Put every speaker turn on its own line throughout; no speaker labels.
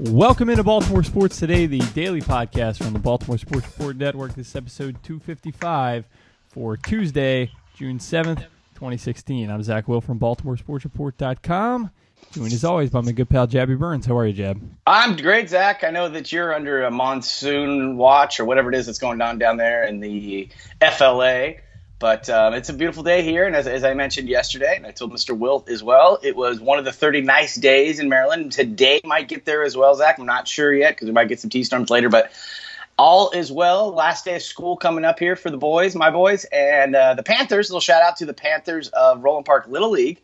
Welcome into Baltimore Sports Today, the daily podcast from the Baltimore Sports Report Network. This is episode 255 for Tuesday, June 7th, 2016. I'm Zach Wilt from BaltimoreSportsReport.com. Joined as always by my good pal Jabby Burns. How are you, Jab?
I'm great, Zach. I know that you're under a monsoon watch or whatever it is that's going on down there in the FLA. But um, it's a beautiful day here, and as, as, I mentioned yesterday, and I told Mr. Wilt as well, it was one of the 30 nice days in Maryland. Today might get there as well, Zach. I'm not sure yet because we might get some T storms later, but all is well. Last day of school coming up here for the boys, my boys, and uh, the Panthers. A little shout out to the Panthers of Roland Park Little League,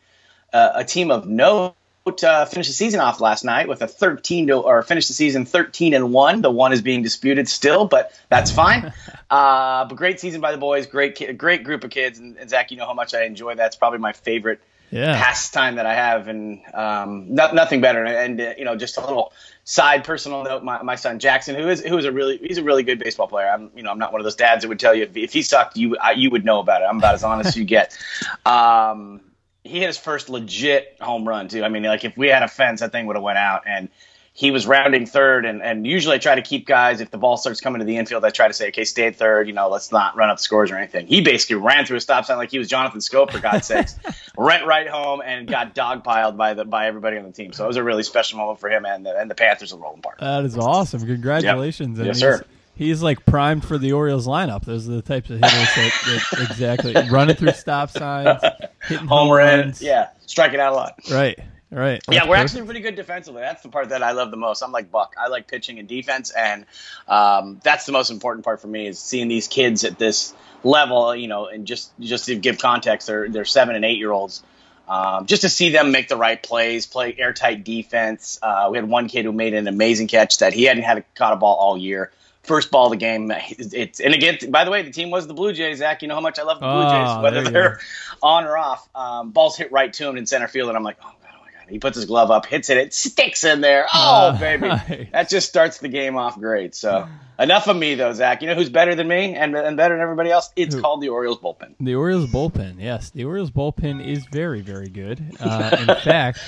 uh, a team of note uh, finished the season off last night with a 13 to, or finished the season 13 and one. The one is being disputed still, but that's fine. uh, but great season by the boys. Great, ki- great group of kids. And, and, Zach, you know how much I enjoy that. It's probably my favorite yeah. pastime that I have, and um, no, nothing better. And, and uh, you know, just a little side personal note. My, my son Jackson, who is who is a really he's a really good baseball player. I'm you know I'm not one of those dads that would tell you if, if he sucked, you I, you would know about it. I'm about as honest as you get. Um, he hit his first legit home run too. I mean, like if we had a fence, that thing would have went out. And he was rounding third, and, and usually I try to keep guys if the ball starts coming to the infield. I try to say, okay, stay at third. You know, let's not run up scores or anything. He basically ran through a stop sign like he was Jonathan Schoop for God's sakes, went right home and got dogpiled by the by everybody on the team. So it was a really special moment for him and the, and the Panthers of Roland Park.
That is awesome! Congratulations!
Yep. Yes, sir
he's like primed for the Orioles lineup. Those are the types of hitters that, that exactly running through stop signs, hitting home, home runs.
Yeah, striking out a lot.
Right. Right.
That's yeah, we're perfect. actually pretty good defensively. That's the part that I love the most. I'm like Buck. I like pitching and defense, and um, that's the most important part for me is seeing these kids at this level. You know, and just just to give context, they're they're seven and eight year olds. Um, just to see them make the right plays, play airtight defense. Uh, we had one kid who made an amazing catch that he hadn't had a, caught a ball all year first ball of the game. It's and again, by the way, the team was the Blue Jays. Zach, you know how much I love the Blue Jays, oh, whether they're on or off. Um, balls hit right to him in center field, and I'm like, oh god, oh my god. He puts his glove up, hits it, it sticks in there. Oh uh, baby, nice. that just starts the game off great. So enough of me though, Zach. You know who's better than me and, and better than everybody else? It's Who? called the Orioles bullpen.
The Orioles bullpen, yes, the Orioles bullpen is very very good. Uh, in fact.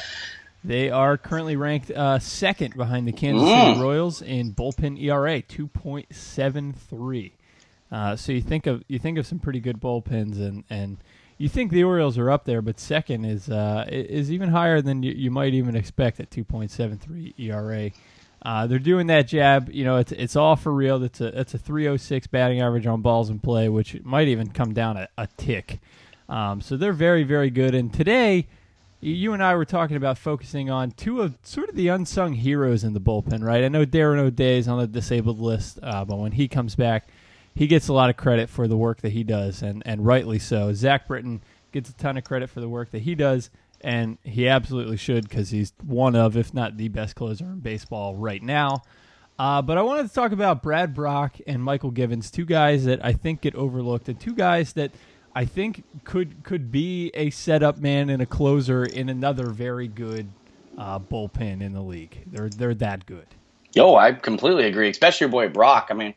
They are currently ranked uh, second behind the Kansas City mm. Royals in bullpen ERA, two point seven three. Uh, so you think of you think of some pretty good bullpens, and, and you think the Orioles are up there, but second is uh, is even higher than you, you might even expect at two point seven three ERA. Uh, they're doing that jab. You know, it's it's all for real. It's a it's a 306 batting average on balls in play, which might even come down a, a tick. Um, so they're very very good. And today you and I were talking about focusing on two of sort of the unsung heroes in the bullpen, right? I know Darren O'Day is on the disabled list, uh, but when he comes back, he gets a lot of credit for the work that he does, and, and rightly so. Zach Britton gets a ton of credit for the work that he does, and he absolutely should because he's one of, if not the best closer in baseball right now. Uh, but I wanted to talk about Brad Brach and Mychal Givens, two guys that I think get overlooked, and two guys that – I think could could be a setup man and a closer in another very good uh, bullpen in the league. They're they're that good.
Yo, I completely agree, especially your boy Brach. I mean,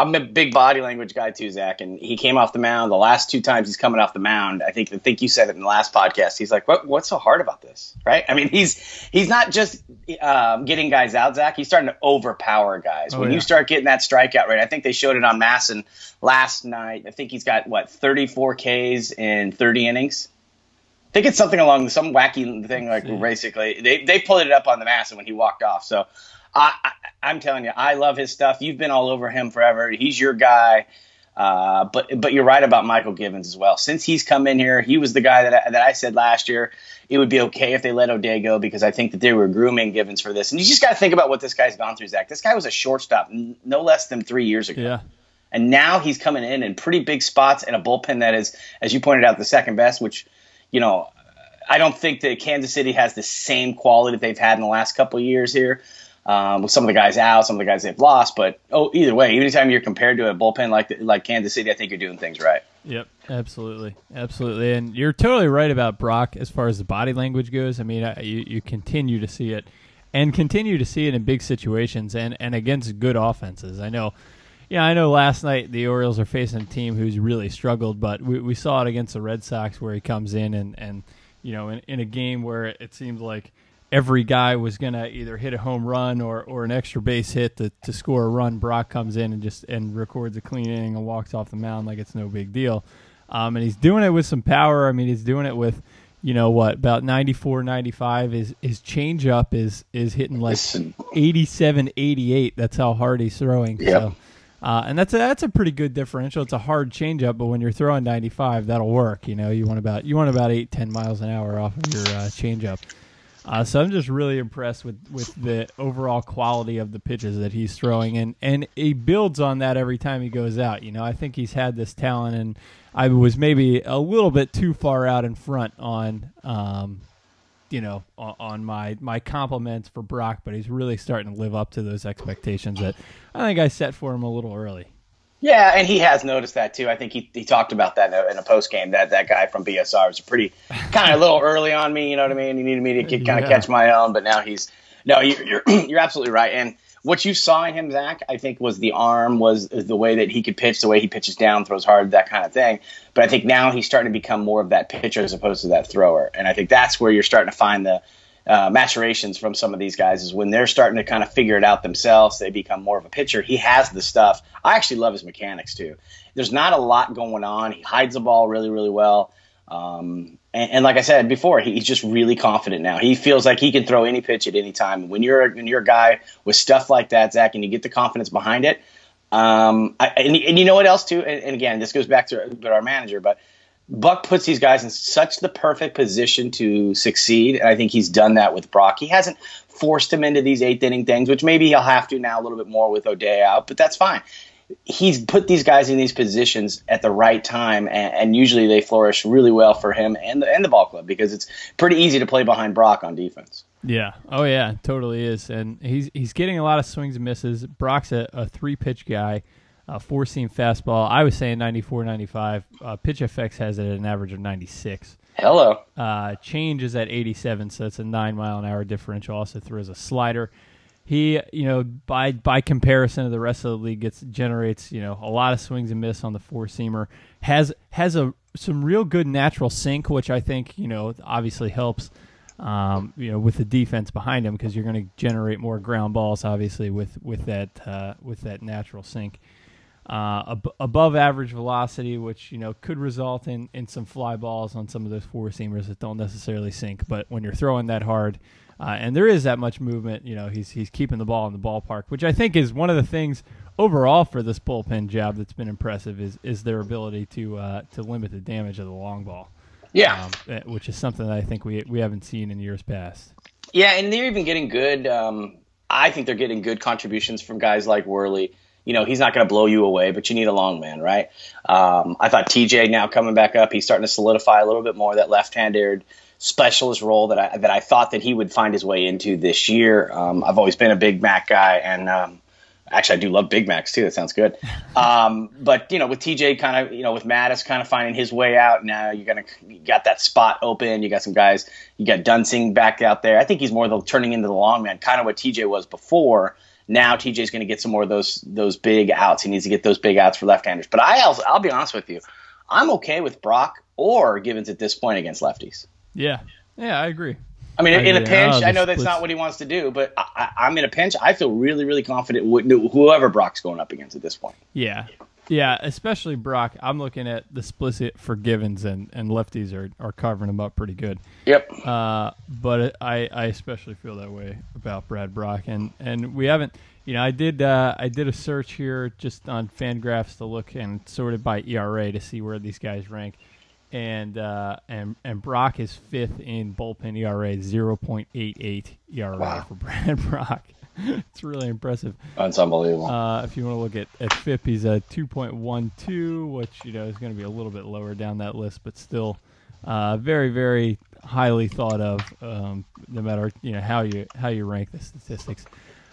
I'm a big body language guy too, Zach, and he came off the mound the last two times he's coming off the mound. I think I think you said it in the last podcast. He's like, "What? What's so hard about this?" Right? I mean, he's he's not just um, getting guys out, Zach. He's starting to overpower guys. Oh, when yeah. you start getting that strikeout rate, I think they showed it on MASN last night. I think he's got what 34 Ks in 30 innings. I think it's something along some wacky thing like basically they they pulled it up on the MASN when he walked off. So I, am telling you, I love his stuff. You've been all over him forever. He's your guy. Uh, but but you're right about Mychal Givens as well. Since he's come in here, he was the guy that I, that I said last year it would be okay if they let O'Day go because I think that they were grooming Givens for this. And you just got to think about what this guy's gone through, Zach. This guy was a shortstop no less than three years ago.
Yeah.
And now he's coming in in pretty big spots in a bullpen that is, as you pointed out, the second best. Which, you know, I don't think that Kansas City has the same quality that they've had in the last couple of years here um, with some of the guys out, some of the guys they've lost. But oh, either way, anytime you're compared to a bullpen like like Kansas City, I think you're doing things right.
Yep, absolutely, absolutely, and you're totally right about Brach as far as the body language goes. I mean, you you continue to see it, and continue to see it in big situations and and against good offenses. I know. Yeah, I know last night the Orioles are facing a team who's really struggled, but we, we saw it against the Red Sox where he comes in and, and you know, in, in a game where it seemed like every guy was gonna either hit a home run or, or an extra base hit to, to score a run. Brach comes in and just and records a clean inning and walks off the mound like it's no big deal. Um, and he's doing it with some power. I mean, he's doing it with, you know what, about 94, 95. His his changeup is is hitting like 87, 88. That's how hard he's throwing.
Yep.
So, uh, and that's a, that's a pretty good differential. It's a hard changeup, but when you're throwing 95, that'll work. You know, you want about you want about eight, 10 miles an hour off of your uh, changeup. Uh, so I'm just really impressed with, with the overall quality of the pitches that he's throwing, and, and he builds on that every time he goes out. You know, I think he's had this talent, and I was maybe a little bit too far out in front on, um, you know, on, on my my compliments for Brach, but he's really starting to live up to those expectations that I think I set for him a little early.
Yeah, and he has noticed that too. I think he, he talked about that in a, in a post game. That that guy from BSR was pretty kind of a little early on me. You know what I mean? He needed me to kind of
Yeah.
catch my own, but now he's no. You're you're, you're absolutely right. And what you saw in him, Zach, I think was the arm, was the way that he could pitch, the way he pitches down, throws hard, that kind of thing. But I think now he's starting to become more of that pitcher as opposed to that thrower. And I think that's where you're starting to find the uh, maturations from some of these guys is when they're starting to kind of figure it out themselves. They become more of a pitcher. He has the stuff. I actually love his mechanics too. There's not a lot going on. He hides the ball really, really well. Um, and, and like I said before, he, he's just really confident now. He feels like he can throw any pitch at any time. When you're when you're a guy with stuff like that, Zach, and you get the confidence behind it. Um, I, and, and you know what else too? And, and again, this goes back to, to our manager, but Buck puts these guys in such the perfect position to succeed, and I think he's done that with Brach. He hasn't forced him into these eighth inning things, which maybe he'll have to now a little bit more with O'Day out, but that's fine. He's put these guys in these positions at the right time, and, and usually they flourish really well for him and the, and the ball club because it's pretty easy to play behind Brach on defense.
Yeah. Oh yeah, totally is. And he's he's getting a lot of swings and misses. Brach's a, a three pitch guy, uh, four seam fastball. I was saying 94, 95. Uh, pitch FX has it at an average of 96.
Hello.
Uh, change is at 87, so it's a nine mile an hour differential. Also throws a slider. He, you know, by by comparison to the rest of the league, gets generates you know a lot of swings and miss on the four seamer. Has has a some real good natural sink, which I think you know obviously helps. Um, you know, with the defense behind him, because you're going to generate more ground balls, obviously, with with that uh, with that natural sink uh, ab- above average velocity, which you know could result in, in some fly balls on some of those four seamers that don't necessarily sink. But when you're throwing that hard, uh, and there is that much movement, you know he's he's keeping the ball in the ballpark, which I think is one of the things overall for this bullpen job that's been impressive is is their ability to uh, to limit the damage of the long ball.
Yeah.
um, eh, which is something that I think we we haven't seen in years past.
Yeah, and they're even getting good. Um, I think they're getting good contributions from guys like Worley. You know, he's not going to blow you away, but you need a long man, right? Um, I thought TJ now coming back up, he's starting to solidify a little bit more that left-handed specialist role that I that I thought that he would find his way into this year. Um, I've always been a Big Mac guy, and um, actually I do love Big Macs too. That sounds good. Um, but you know, with TJ kind of you know with Matusz kind of finding his way out now, you're gonna you got that spot open. You got some guys. You got Dunsing back out there. I think he's more the turning into the long man, kind of what TJ was before. Now TJ's going to get some more of those those big outs. He needs to get those big outs for left-handers. But I also, I'll be honest with you, I'm okay with Brach or Givens at this point against lefties.
Yeah, yeah, I agree.
I mean,
I
in a pinch,
Oh,
I know that's
splits.
not what he wants to do, but I, I, I'm in a pinch. I feel really, really confident with whoever Brach's going up against at this point.
Yeah. Yeah, especially Brach. I'm looking at the split for Givens and, and lefties are, are covering him up pretty good.
Yep.
Uh, but I, I especially feel that way about Brad Brach, and, and we haven't. You know, I did uh, I did a search here just on Fangraphs to look and sorted by ERA to see where these guys rank, and uh, and and Brach is fifth in bullpen ERA, zero point eight eight ERA
Wow.
for Brad Brach. it's really impressive.
That's unbelievable.
Uh, if you want to look at, at FIP, he's a 2.12, which you know is going to be a little bit lower down that list, but still uh, very, very highly thought of. Um, no matter you know how you how you rank the statistics.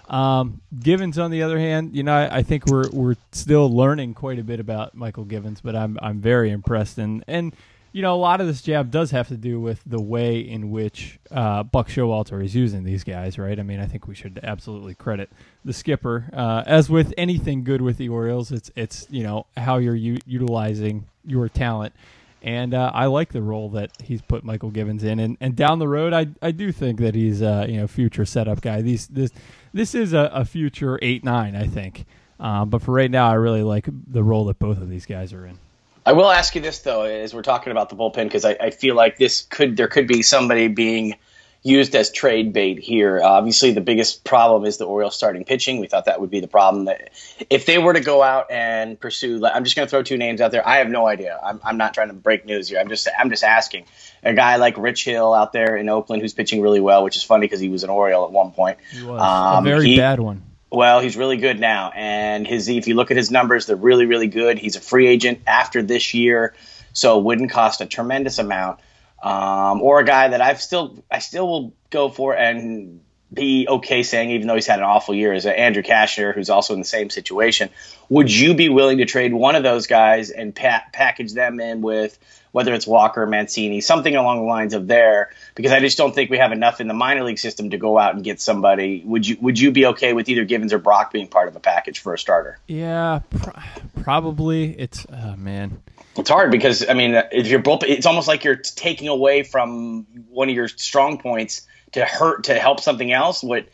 Um, Givens, on the other hand, you know I, I think we're we're still learning quite a bit about Mychal Givens, but I'm I'm very impressed and and you know, a lot of this jab does have to do with the way in which uh, Buck Showalter is using these guys, right? I mean, I think we should absolutely credit the skipper. Uh, as with anything good with the Orioles, it's it's you know how you're u- utilizing your talent, And uh, I like the role that he's put Mychal Givens in, and, and down the road, I, I do think that he's uh, you know future setup guy. These this this is a, a future eight nine, I think. Uh, but for right now, I really like the role that both of these guys are in.
I will ask you this though, as we're talking about the bullpen, because I, I, feel like this could there could be somebody being used as trade bait here. Uh, obviously, the biggest problem is the Orioles starting pitching. We thought that would be the problem. That if they were to go out and pursue, I'm just going to throw two names out there. I have no idea. I'm, I'm not trying to break news here. I'm just I'm just asking. A guy like Rich Hill out there in Oakland who's pitching really well, which is funny because he was an Oriole at one point.
He was um, a very he, bad one.
Well, he's really good now, and his if you look at his numbers, they're really really good. He's a free agent after this year, so it wouldn't cost a tremendous amount. Um, or a guy that I've still I still will go for and be okay saying, even though he's had an awful year, is Andrew Cashner, who's also in the same situation. Would you be willing to trade one of those guys and pa- package them in with whether it's Walker, Mancini, something along the lines of there, because I just don't think we have enough in the minor league system to go out and get somebody. Would you would you be okay with either Givens or Brach being part of a package for a starter?
Yeah, pr- probably. It's oh man.
It's hard because I mean, if you're both, it's almost like you're taking away from one of your strong points to hurt to help something else. What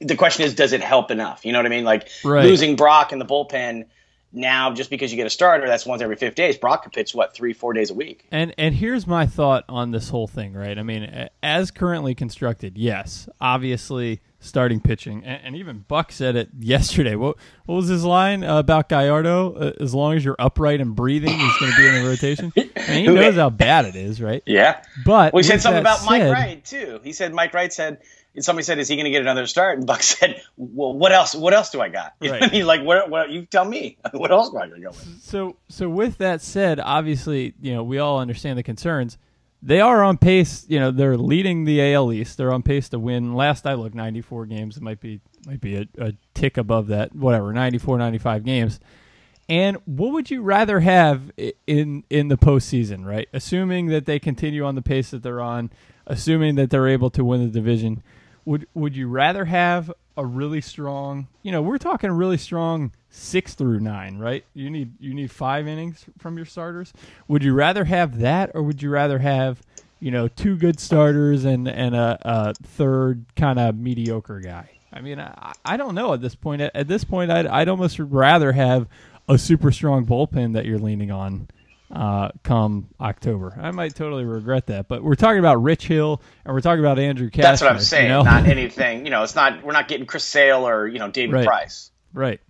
the question is, does it help enough? You know what I mean? Like right. losing Brach in the bullpen now, just because you get a starter, that's once every fifth days. Brach could pitch what three, four days a week.
And and here's my thought on this whole thing. Right? I mean, as currently constructed, yes, obviously starting pitching, and, and even Buck said it yesterday. What what was his line uh, about Gallardo? Uh, as long as you're upright and breathing, he's going to be in the rotation. I mean, he knows how bad it is, right?
Yeah.
But
we said something about said, Mike Wright too. He said Mike Wright said somebody said, "Is he going to get another start?" And Buck said, "Well, what else? What else do I got?" You right. know I mean? Like, what, what? You tell me. What else do I going to go with?
So, so with that said, obviously, you know, we all understand the concerns. They are on pace. You know, they're leading the AL East. They're on pace to win. Last I looked, 94 games. It might be might be a, a tick above that. Whatever, 94, 95 games. And what would you rather have in in the postseason? Right, assuming that they continue on the pace that they're on, assuming that they're able to win the division would would you rather have a really strong? You know, we're talking really strong six through nine, right? You need you need five innings from your starters. Would you rather have that, or would you rather have you know two good starters and and a, a third kind of mediocre guy? I mean, I, I don't know at this point. At, at this point, I'd I'd almost rather have a super strong bullpen that you're leaning on uh, come October. I might totally regret that, but we're talking about Rich Hill and we're talking about Andrew Cashner.
That's what I'm saying. You know? Not anything. You know, it's not. We're not getting Chris Sale or you know David
right.
Price.
Right.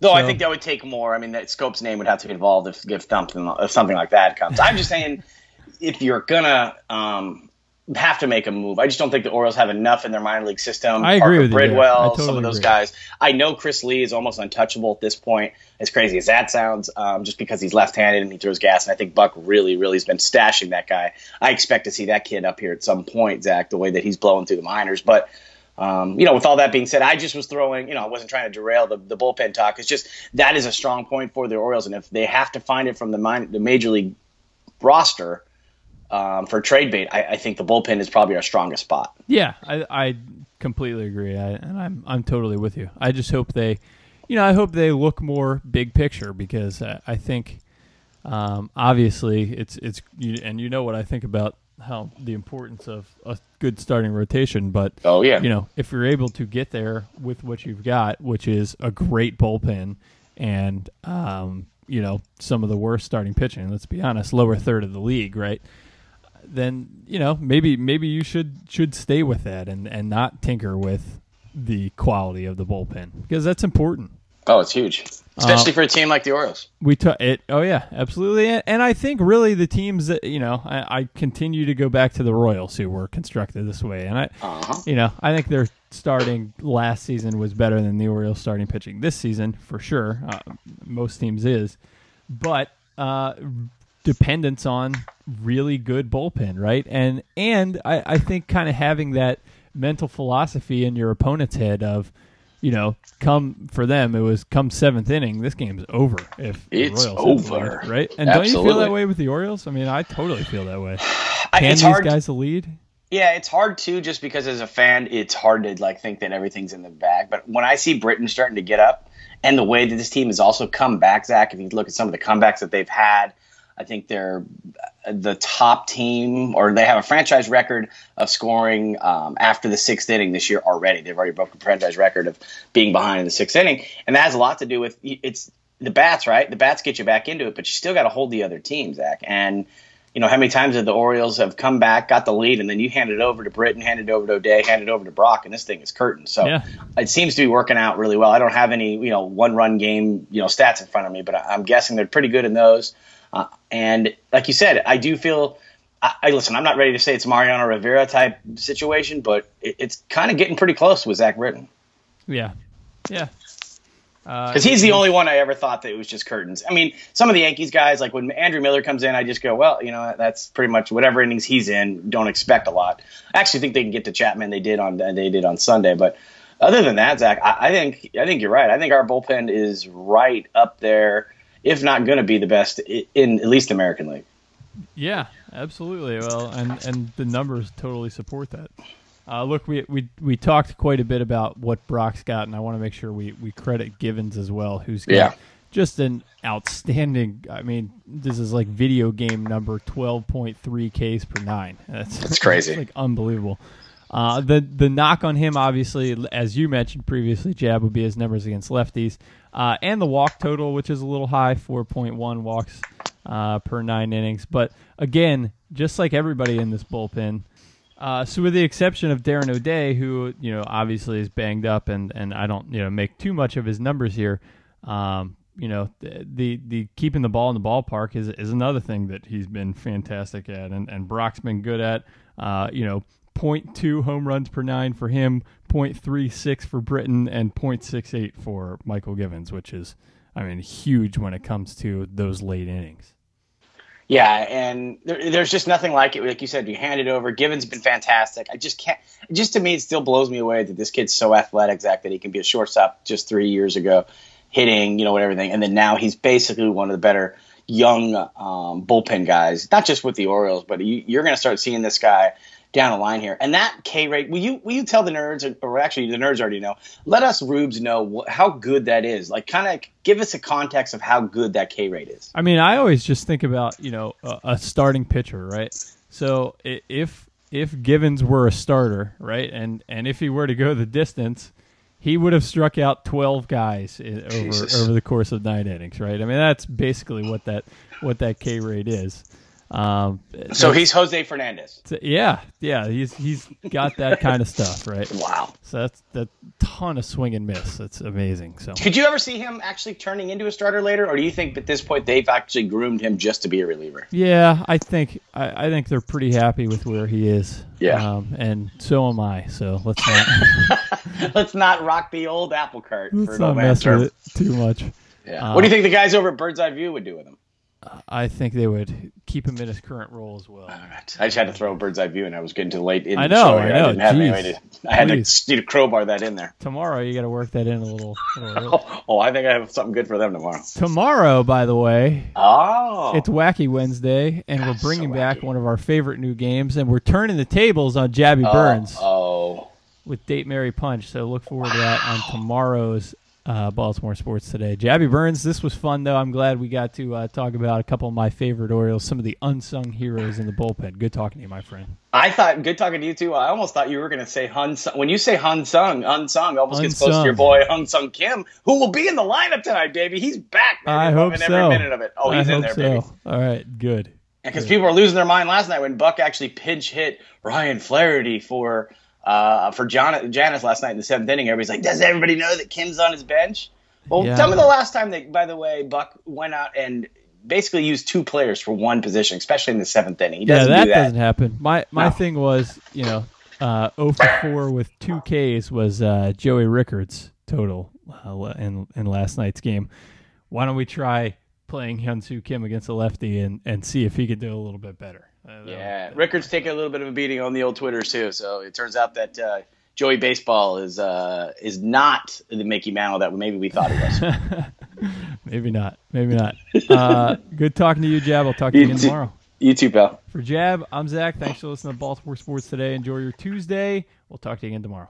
Though so, I think that would take more. I mean, that Schoop's name would have to be involved if if something if something like that comes. I'm just saying, if you're gonna um, have to make a move. I just don't think the Orioles have enough in their minor league system.
I agree with
Bridwell,
totally
some of those
agree.
guys. I know Chris Lee is almost untouchable at this point. As crazy as that sounds, um, just because he's left-handed and he throws gas, and I think Buck really, really has been stashing that guy. I expect to see that kid up here at some point, Zach, the way that he's blowing through the minors. But um, you know, with all that being said, I just was throwing, you know, I wasn't trying to derail the, the bullpen talk. It's just that is a strong point for the Orioles, and if they have to find it from the, min- the major league roster um, for trade bait, I, I, think the bullpen is probably our strongest spot.
Yeah, I, I completely agree, I, and I'm I'm totally with you. I just hope they, you know, I hope they look more big picture because I, I think, um, obviously, it's it's and you know what I think about how the importance of a good starting rotation, but
oh yeah,
you know, if you're able to get there with what you've got, which is a great bullpen and um, you know some of the worst starting pitching. Let's be honest, lower third of the league, right? Then you know maybe maybe you should should stay with that and and not tinker with the quality of the bullpen because that's important.
Oh, it's huge, especially uh, for a team like the Orioles.
We took it. Oh yeah, absolutely. And, and, I think really the teams that you know, I, I, continue to go back to the Royals who were constructed this way, and I, uh-huh. you know, I think their starting last season was better than the Orioles starting pitching this season for sure. Uh, most teams is, but uh, dependence on really good bullpen, right? And and I, I think kind of having that mental philosophy in your opponent's head of, you know, come for them it was come seventh inning, this game's over if
it's over,
right? And
Absolutely.
don't you feel that way with the Orioles? I mean, I totally feel that way.
Can
these
hard.
guys lead?
Yeah, it's hard too, just because as a fan, it's hard to like think that everything's in the bag. But when I see Britton starting to get up, and the way that this team has also come back, Zach, if you look at some of the comebacks that they've had, I think they're the top team, or they have a franchise record of scoring um, after the sixth inning this year already. They've already broken the franchise record of being behind in the sixth inning, and that has a lot to do with it's the bats, right? The bats get you back into it, but you still got to hold the other team, Zach. And you know how many times have the Orioles have come back, got the lead, and then you hand it over to Britton, hand it over to O'Day, hand it over to Brach, and this thing is curtain. So
Yeah.
it seems to be working out really well. I don't have any you know one run game you know stats in front of me, but I'm guessing they're pretty good in those. Uh, and like you said, I do feel. I, I listen. I'm not ready to say it's Mariano Rivera type situation, but it, it's kind of getting pretty close with Zach Britton
Yeah, yeah. Uh,
because he's the only one I ever thought that it was just curtains. I mean, some of the Yankees guys, like when Andrew Miller comes in, I just go, well, you know, that's pretty much whatever innings he's in. Don't expect a lot. I actually think they can get to Chapman. They did on they did on Sunday, but other than that, Zach, I, I think I think you're right. I think our bullpen is right up there, if not going to be the best in at least American League.
Yeah, absolutely. Well, and and the numbers totally support that. Uh, look, we, we we talked quite a bit about what Brach's got, and I want to make sure we, we credit Givens as well, who's got
Yeah.
just an outstanding. I mean, this is like video game number twelve point three Ks per nine. That's
That's crazy.
like unbelievable. Uh, the the knock on him, obviously, as you mentioned previously, Jab would be his numbers against lefties, uh, and the walk total, which is a little high, four point one walks uh, per nine innings. But again, just like everybody in this bullpen, uh, so with the exception of Darren O'Day, who you know obviously is banged up, and and I don't you know make too much of his numbers here. Um, you know the, the the keeping the ball in the ballpark is is another thing that he's been fantastic at, and and Brach's been good at. Uh, you know, 0.2 home runs per nine for him, 0.36 for Britton, and 0.68 for Mychal Givens, which is I mean huge when it comes to those late innings.
Yeah, and there, there's just nothing like it. Like you said, you hand it over. Givens has been fantastic. I just can't. Just to me, it still blows me away that this kid's so athletic, Zach, that he can be a shortstop just three years ago, hitting, you know, everything, and then now he's basically one of the better young um, bullpen guys. Not just with the Orioles, but you, you're going to start seeing this guy down the line here. And that K rate, will you will you tell the nerds, or, or actually the nerds already know? Let us rubes know wh- how good that is. Like, kind of give us a context of how good that K rate is.
I mean, I always just think about you know a, a starting pitcher, right? So if if Givens were a starter, right, and and if he were to go the distance, he would have struck out twelve guys i- over over the course of nine innings, right? I mean, that's basically what that what that K rate is. Um,
So he's Jose Fernandez.
yeah, yeah, he's he's got that kind of stuff, right?
Wow.
So that's that ton of swing and miss. That's amazing. So
Could you ever see him actually turning into a starter later, or do you think at this point they've actually groomed him just to be a reliever?
Yeah, I think I, I think they're pretty happy with where he is.
Yeah.
um, and so am I. So let's not
Let's not rock the old apple cart
let's
no
not mess with it too much.
Yeah. what do you think the guys over at Bird's Eye View would do with him?
I think they would keep him in his current role as well.
All right. I just had to throw a Bird's Eye View, and I was getting too late in
I
the
know,
show
I know.
didn't have any way to. I had
Please.
to need to crowbar that in there.
Tomorrow you got to work that in a little. little.
Oh, oh, I think I have something good for them tomorrow.
Tomorrow, by the way,
Oh,
it's Wacky Wednesday, and we're
God, so
bringing back one of our favorite new games, and we're turning the tables on Jabby
Oh,
Burns.
Oh,
with Date Mary Punch. So look forward to that on tomorrow's uh, Baltimore Sports Today. Jabby Burns, this was fun though. I'm glad we got to uh, talk about a couple of my favorite Orioles, some of the unsung heroes in the bullpen. Good talking to you, my friend.
I thought good talking to you too. I almost thought you were going to say Hun. Sung. When you say Hun Sung, Unsung almost gets close to your boy Hung Sung Kim, who will be in the lineup tonight, baby. He's back. Baby.
I hope so.
Every minute of it. Oh, he's
I
in
hope
there, baby.
so. All right, good.
Because people were losing their mind last night when Buck actually pinch hit Ryan Flaherty for uh, for John, Janice last night in the seventh inning. Everybody's like, "Does everybody know that Kim's on his bench?" Well,
Yeah.
tell me the last time that, by the way, Buck went out and basically used two players for one position, especially in the seventh inning. He
Yeah, that,
do that.
doesn't happen. My my
No.
thing was, you know, uh, 0 for 4 with two Ks was uh, Joey Rickards total uh, in in last night's game. Why don't we try playing Hyunsoo Kim against a lefty and, and see if he could do a little bit better?
Yeah, Rickard's taking a little bit of a beating on the old Twitters too. So it turns out that uh, Joey Baseball is uh, is not the Mickey Mantle that maybe we thought he was.
Maybe not. Maybe not. Uh, good talking to you, Jab. I'll talk to you
You
tomorrow.
you too, pal.
For Jab, I'm Zach. Thanks for listening to Baltimore Sports today. Enjoy your Tuesday. We'll talk to you again tomorrow.